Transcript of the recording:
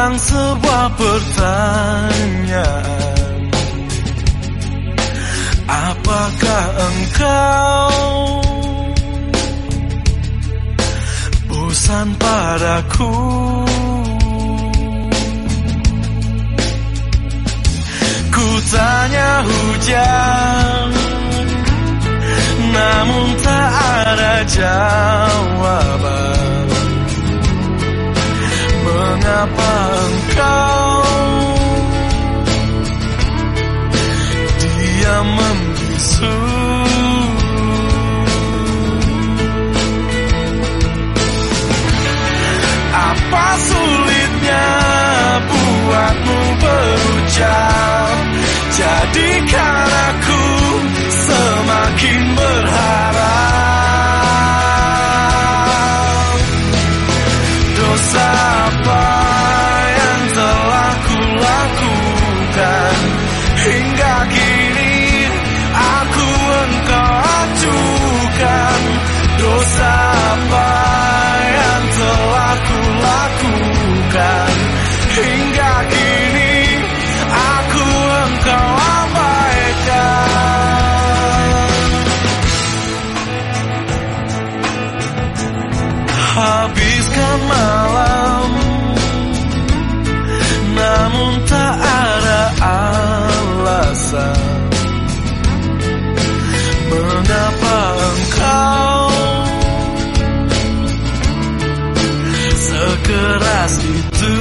tentang sebuah pertanyaan. Apakah engkau bosan padaku? Ku tanya hujan Namun tak ada jawaban. Mengapa engkau Diam membisu Apa sulitnya buatmu berucap Jadikan past you